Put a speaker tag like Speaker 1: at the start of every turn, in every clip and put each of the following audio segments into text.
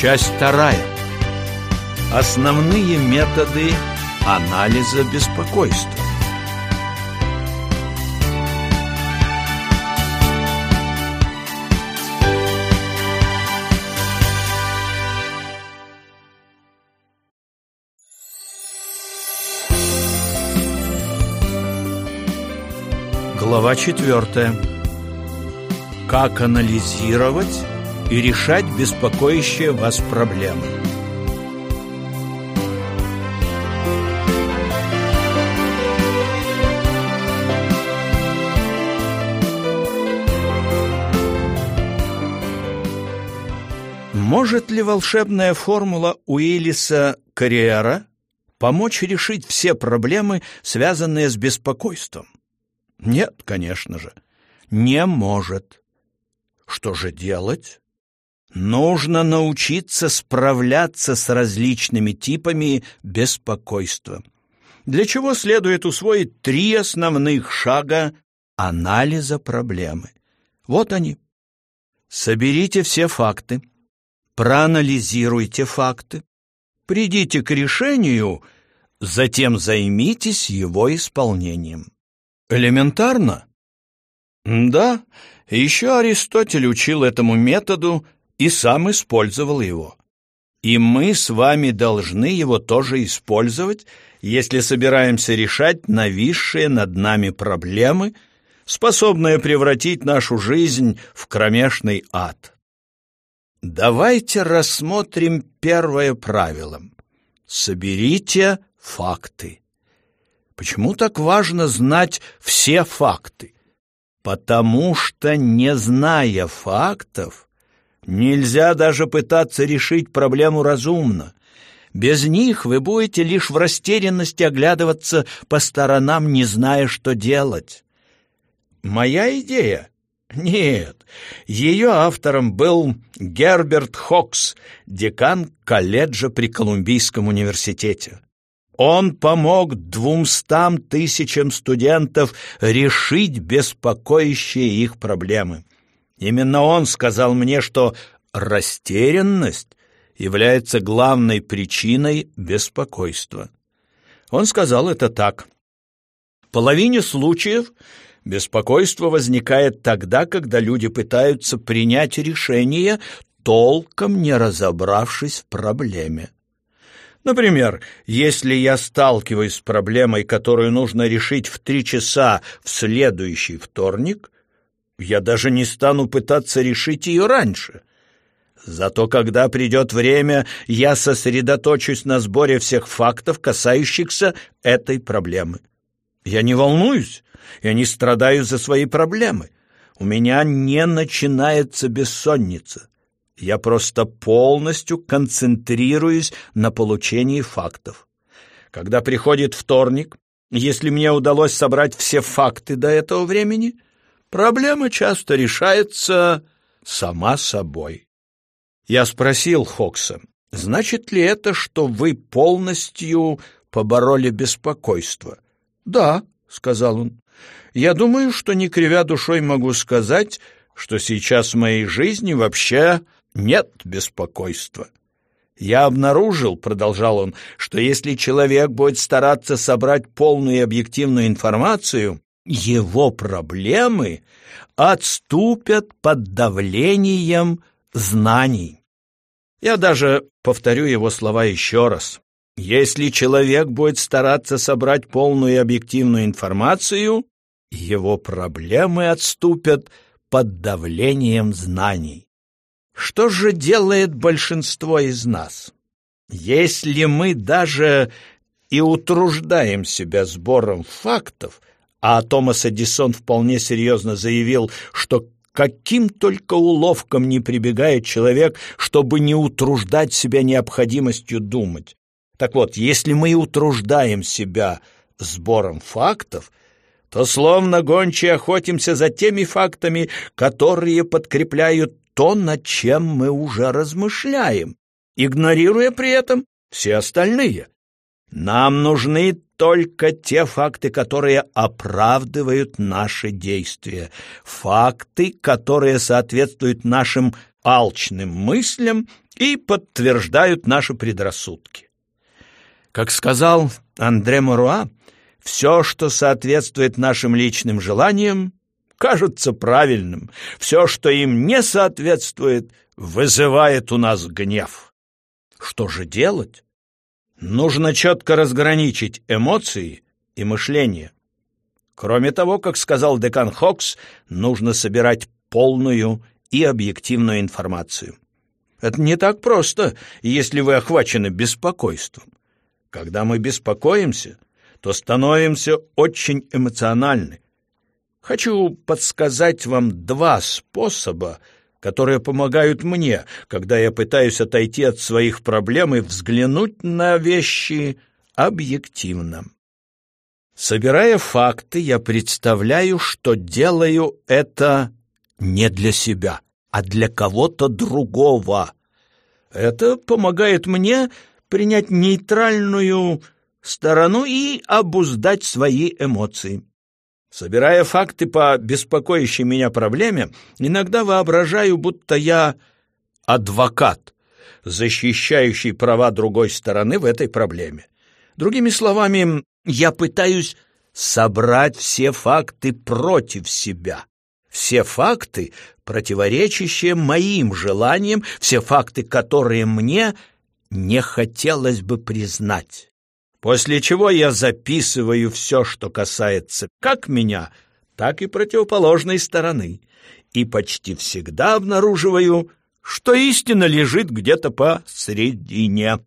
Speaker 1: Часть вторая. Основные методы анализа беспокойства. Глава четвертая. Как анализировать и решать беспокоящие вас проблемы. Может ли волшебная формула Уиллиса Карриера помочь решить все проблемы, связанные с беспокойством? Нет, конечно же, не может. Что же делать? Нужно научиться справляться с различными типами беспокойства. Для чего следует усвоить три основных шага анализа проблемы. Вот они. Соберите все факты, проанализируйте факты, придите к решению, затем займитесь его исполнением. Элементарно? Да, еще Аристотель учил этому методу и сам использовал его. И мы с вами должны его тоже использовать, если собираемся решать нависшие над нами проблемы, способные превратить нашу жизнь в кромешный ад. Давайте рассмотрим первое правило. Соберите факты. Почему так важно знать все факты? Потому что, не зная фактов, нельзя даже пытаться решить проблему разумно. Без них вы будете лишь в растерянности оглядываться по сторонам, не зная, что делать. Моя идея? Нет, ее автором был Герберт Хокс, декан колледжа при Колумбийском университете. Он помог двумстам тысячам студентов решить беспокоящие их проблемы. Именно он сказал мне, что растерянность является главной причиной беспокойства. Он сказал это так. В половине случаев беспокойство возникает тогда, когда люди пытаются принять решение, толком не разобравшись в проблеме. Например, если я сталкиваюсь с проблемой, которую нужно решить в три часа в следующий вторник, я даже не стану пытаться решить ее раньше. Зато когда придет время, я сосредоточусь на сборе всех фактов, касающихся этой проблемы. Я не волнуюсь, я не страдаю за свои проблемы. У меня не начинается бессонница. Я просто полностью концентрируюсь на получении фактов. Когда приходит вторник, если мне удалось собрать все факты до этого времени, проблема часто решается сама собой. Я спросил Хокса, значит ли это, что вы полностью побороли беспокойство? «Да», — сказал он, — «я думаю, что, не кривя душой, могу сказать, что сейчас в моей жизни вообще нет беспокойства. Я обнаружил, продолжал он, что если человек будет стараться собрать полную и объективную информацию, его проблемы отступят под давлением знаний. Я даже повторю его слова еще раз. Если человек будет стараться собрать полную и объективную информацию, его проблемы отступят под давлением знаний. Что же делает большинство из нас? Если мы даже и утруждаем себя сбором фактов, а Томас Эдисон вполне серьезно заявил, что каким только уловкам не прибегает человек, чтобы не утруждать себя необходимостью думать. Так вот, если мы утруждаем себя сбором фактов, то словно гончие охотимся за теми фактами, которые подкрепляют то, над чем мы уже размышляем, игнорируя при этом все остальные. Нам нужны только те факты, которые оправдывают наши действия, факты, которые соответствуют нашим алчным мыслям и подтверждают наши предрассудки. Как сказал Андре Моруа, все, что соответствует нашим личным желаниям, кажется правильным. Все, что им не соответствует, вызывает у нас гнев. Что же делать? Нужно четко разграничить эмоции и мышление. Кроме того, как сказал декан Хокс, нужно собирать полную и объективную информацию. Это не так просто, если вы охвачены беспокойством. Когда мы беспокоимся, то становимся очень эмоциональны. Хочу подсказать вам два способа, которые помогают мне, когда я пытаюсь отойти от своих проблем и взглянуть на вещи объективно. Собирая факты, я представляю, что делаю это не для себя, а для кого-то другого. Это помогает мне принять нейтральную сторону и обуздать свои эмоции. Собирая факты по беспокоящей меня проблеме, иногда воображаю, будто я адвокат, защищающий права другой стороны в этой проблеме. Другими словами, я пытаюсь собрать все факты против себя. Все факты, противоречащие моим желаниям, все факты, которые мне не хотелось бы признать. После чего я записываю все, что касается как меня, так и противоположной стороны, и почти всегда обнаруживаю, что истина лежит где-то посредине.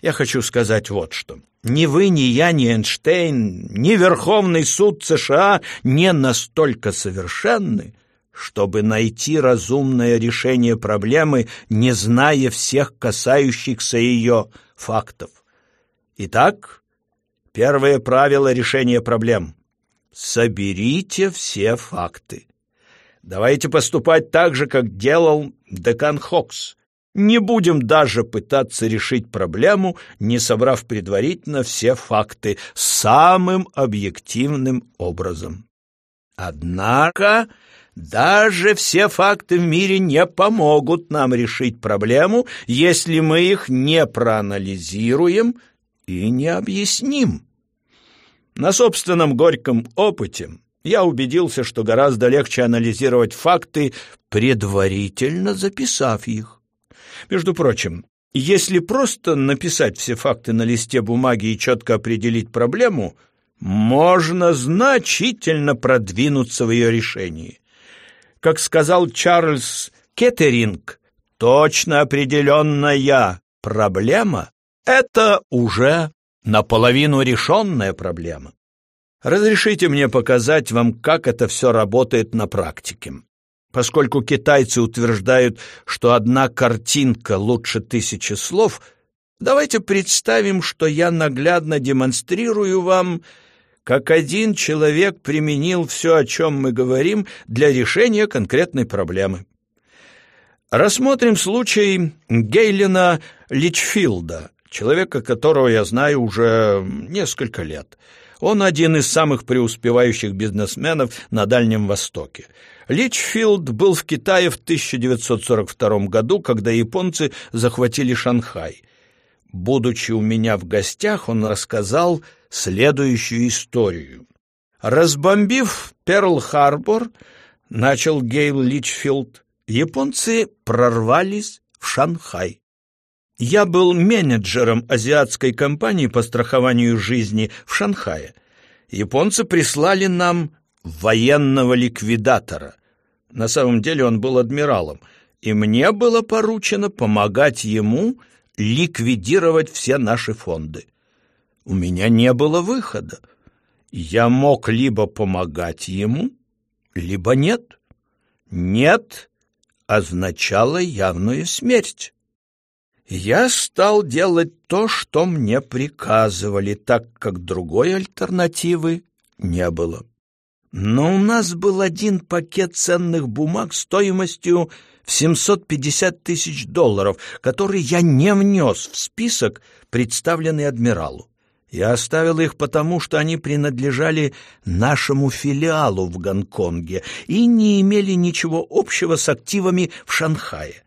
Speaker 1: Я хочу сказать вот что. Ни вы, ни я, ни Эйнштейн, ни Верховный суд США не настолько совершенны, чтобы найти разумное решение проблемы, не зная всех касающихся ее фактов. Итак, первое правило решения проблем — соберите все факты. Давайте поступать так же, как делал декан Хокс. Не будем даже пытаться решить проблему, не собрав предварительно все факты самым объективным образом. Однако даже все факты в мире не помогут нам решить проблему, если мы их не проанализируем и не объясним. На собственном горьком опыте я убедился, что гораздо легче анализировать факты, предварительно записав их. Между прочим, если просто написать все факты на листе бумаги и четко определить проблему, можно значительно продвинуться в ее решении. Как сказал Чарльз Кеттеринг, точно определенная проблема — это уже наполовину решенная проблема. Разрешите мне показать вам, как это все работает на практике. Поскольку китайцы утверждают, что одна картинка лучше тысячи слов, давайте представим, что я наглядно демонстрирую вам, как один человек применил все, о чем мы говорим, для решения конкретной проблемы. Рассмотрим случай Гейлина Личфилда, человека, которого я знаю уже несколько лет. Он один из самых преуспевающих бизнесменов на Дальнем Востоке. Личфилд был в Китае в 1942 году, когда японцы захватили Шанхай. Будучи у меня в гостях, он рассказал следующую историю. Разбомбив Перл-Харбор, начал Гейл Личфилд, японцы прорвались в Шанхай. Я был менеджером азиатской компании по страхованию жизни в Шанхае. Японцы прислали нам военного ликвидатора. На самом деле он был адмиралом, и мне было поручено помогать ему ликвидировать все наши фонды. У меня не было выхода. Я мог либо помогать ему, либо нет. Нет означало явную смерть. Я стал делать то, что мне приказывали, так как другой альтернативы не было. Но у нас был один пакет ценных бумаг стоимостью в 750 тысяч долларов, который я не внес в список, представленный адмиралу. Я оставил их потому, что они принадлежали нашему филиалу в Гонконге и не имели ничего общего с активами в Шанхае.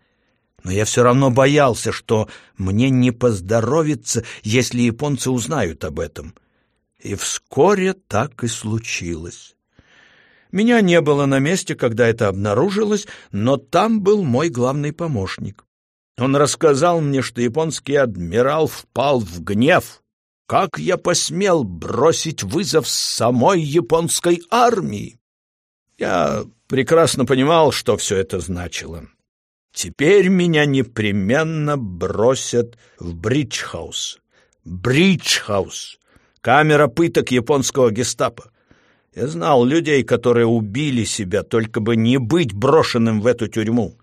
Speaker 1: Но я все равно боялся, что мне не поздоровится, если японцы узнают об этом. И вскоре так и случилось. Меня не было на месте, когда это обнаружилось, но там был мой главный помощник. Он рассказал мне, что японский адмирал впал в гнев. Как я посмел бросить вызов самой японской армии? Я прекрасно понимал, что все это значило. Теперь меня непременно бросят в Бриджхаус. Бриджхаус. Камера пыток японского гестапо. Я знал людей, которые убили себя, только бы не быть брошенным в эту тюрьму.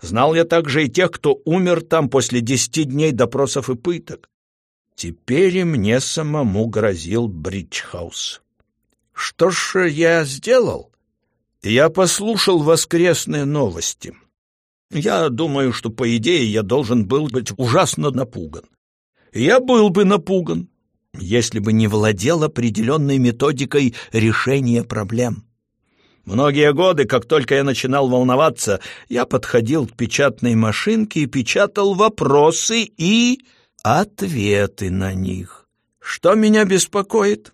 Speaker 1: Знал я также и тех, кто умер там после десяти дней допросов и пыток. Теперь и мне самому грозил Бриджхаус. Что ж я сделал? Я послушал воскресные новости. Я думаю, что, по идее, я должен был быть ужасно напуган. Я был бы напуган, если бы не владел определенной методикой решения проблем. Многие годы, как только я начинал волноваться, я подходил к печатной машинке и печатал вопросы и ответы на них. Что меня беспокоит?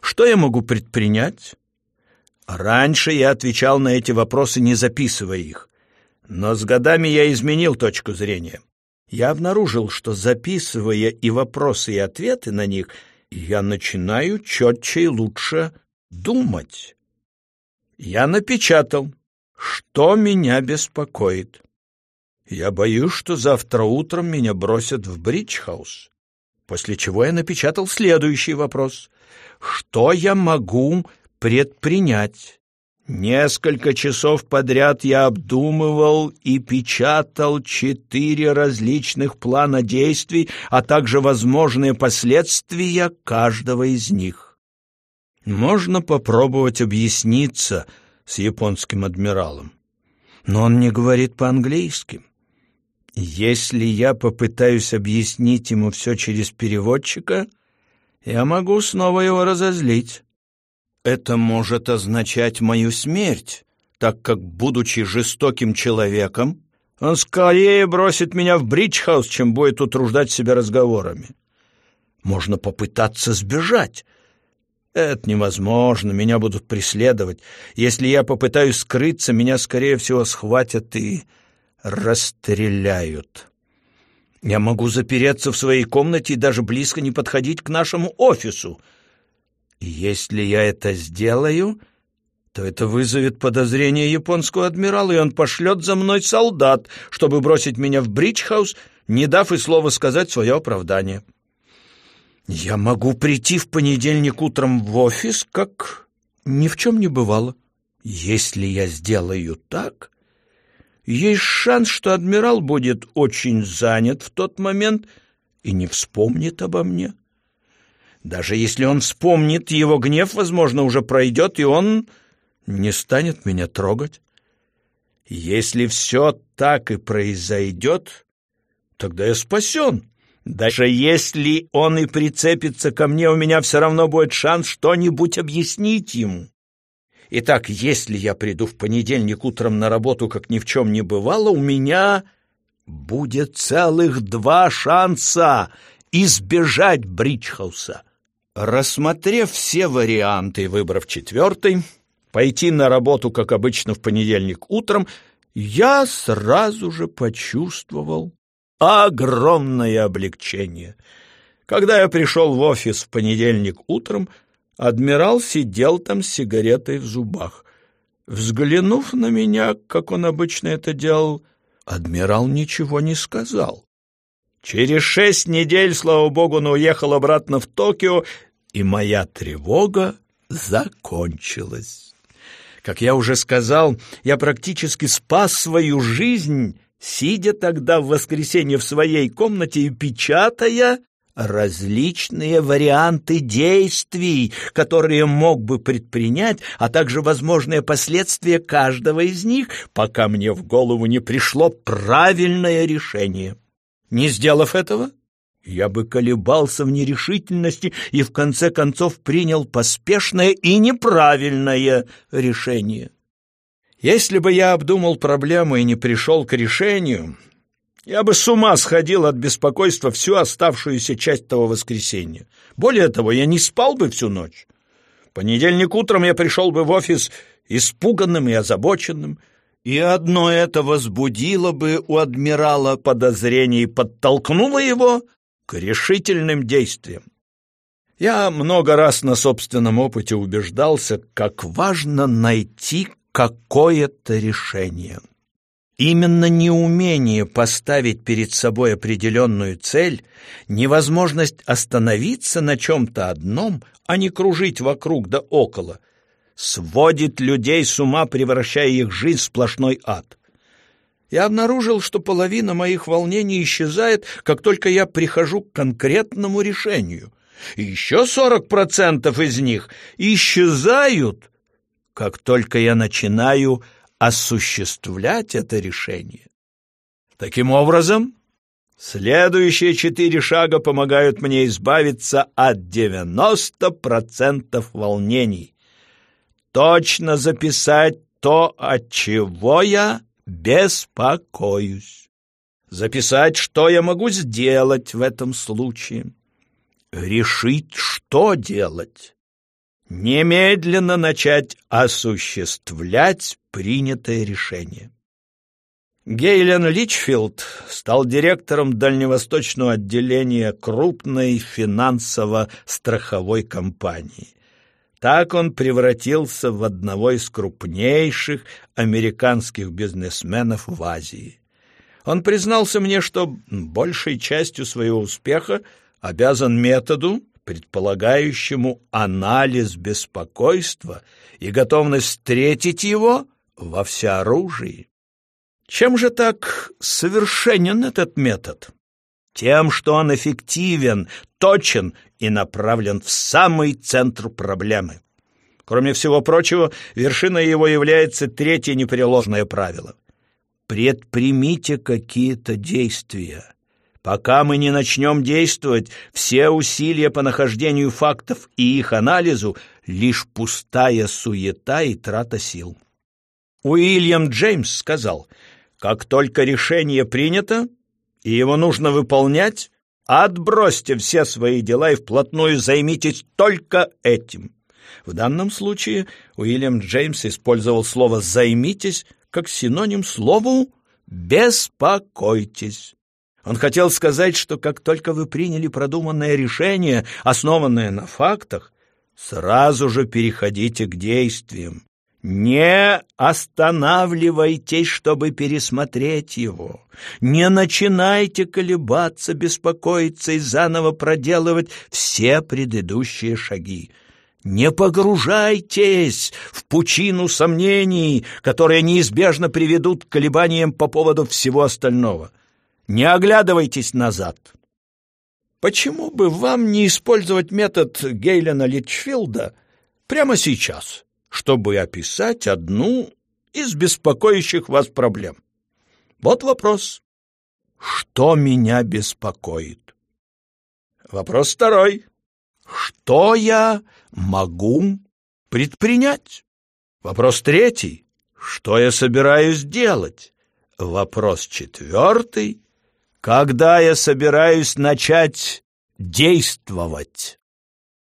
Speaker 1: Что я могу предпринять? Раньше я отвечал на эти вопросы, не записывая их. Но с годами я изменил точку зрения. Я обнаружил, что записывая и вопросы, и ответы на них, я начинаю четче и лучше думать. Я напечатал, что меня беспокоит. Я боюсь, что завтра утром меня бросят в Бриджхаус. После чего я напечатал следующий вопрос. Что я могу предпринять? Несколько часов подряд я обдумывал и печатал четыре различных плана действий, а также возможные последствия каждого из них. Можно попробовать объясниться с японским адмиралом, но он не говорит по-английски. Если я попытаюсь объяснить ему все через переводчика, я могу снова его разозлить. Это может означать мою смерть, так как, будучи жестоким человеком, он скорее бросит меня в Бриджхаус, чем будет утруждать себя разговорами. Можно попытаться сбежать. Это невозможно, меня будут преследовать. Если я попытаюсь скрыться, меня, скорее всего, схватят и расстреляют. Я могу запереться в своей комнате и даже близко не подходить к нашему офису — если я это сделаю, то это вызовет подозрение японского адмирала, и он пошлет за мной солдат, чтобы бросить меня в Бриджхаус, не дав и слова сказать свое оправдание. Я могу прийти в понедельник утром в офис, как ни в чем не бывало. Если я сделаю так, есть шанс, что адмирал будет очень занят в тот момент и не вспомнит обо мне. Даже если он вспомнит, его гнев, возможно, уже пройдет, и он не станет меня трогать. Если все так и произойдет, тогда я спасен. Даже если он и прицепится ко мне, у меня все равно будет шанс что-нибудь объяснить ему. Итак, если я приду в понедельник утром на работу, как ни в чем не бывало, у меня будет целых два шанса избежать Бриджхауса. Рассмотрев все варианты и выбрав четвертый, пойти на работу, как обычно, в понедельник утром, я сразу же почувствовал огромное облегчение. Когда я пришел в офис в понедельник утром, адмирал сидел там с сигаретой в зубах. Взглянув на меня, как он обычно это делал, адмирал ничего не сказал. Через шесть недель, слава богу, он уехал обратно в Токио и моя тревога закончилась. Как я уже сказал, я практически спас свою жизнь, сидя тогда в воскресенье в своей комнате и печатая различные варианты действий, которые мог бы предпринять, а также возможные последствия каждого из них, пока мне в голову не пришло правильное решение. Не сделав этого, я бы колебался в нерешительности и в конце концов принял поспешное и неправильное решение. Если бы я обдумал проблему и не пришел к решению, Я бы с ума сходил от беспокойства всю оставшуюся часть того воскресенья. Более того, я не спал бы всю ночь. Понедельник утром я пришел бы в офис испуганным и озабоченным, и одно это возбудило бы у адмирала подозрение и подтолкнуло его к решительным действиям. Я много раз на собственном опыте убеждался, как важно найти какое-то решение. Именно неумение поставить перед собой определенную цель, невозможность остановиться на чем-то одном, а не кружить вокруг да около, сводит людей с ума, превращая их жизнь в сплошной ад. Я обнаружил, что половина моих волнений исчезает, как только я прихожу к конкретному решению. И еще сорок процентов из них исчезают, как только я начинаю осуществлять это решение. Таким образом, следующие четыре шага помогают мне избавиться от 90% волнений. Точно записать то, от чего я беспокоюсь. Записать, что я могу сделать в этом случае. Решить, что делать немедленно начать осуществлять принятое решение. Гейлен Личфилд стал директором дальневосточного отделения крупной финансово-страховой компании. Так он превратился в одного из крупнейших американских бизнесменов в Азии. Он признался мне, что большей частью своего успеха обязан методу, предполагающему анализ беспокойства и готовность встретить его во всеоружии. Чем же так совершенен этот метод? Тем, что он эффективен, точен и направлен в самый центр проблемы. Кроме всего прочего, вершиной его является третье непреложное правило. Предпримите какие-то действия. Пока мы не начнем действовать, все усилия по нахождению фактов и их анализу — лишь пустая суета и трата сил. Уильям Джеймс сказал, как только решение принято, и его нужно выполнять, отбросьте все свои дела и вплотную займитесь только этим. В данном случае Уильям Джеймс использовал слово «займитесь» как синоним слову «беспокойтесь». Он хотел сказать, что как только вы приняли продуманное решение, основанное на фактах, сразу же переходите к действиям. Не останавливайтесь, чтобы пересмотреть его. Не начинайте колебаться, беспокоиться и заново проделывать все предыдущие шаги. Не погружайтесь в пучину сомнений, которые неизбежно приведут к колебаниям по поводу всего остального. Не оглядывайтесь назад. Почему бы вам не использовать метод Гейлена Литчфилда прямо сейчас, чтобы описать одну из беспокоящих вас проблем? Вот вопрос. Что меня беспокоит? Вопрос второй. Что я могу предпринять? Вопрос третий. Что я собираюсь делать? Вопрос четвертый когда я собираюсь начать действовать.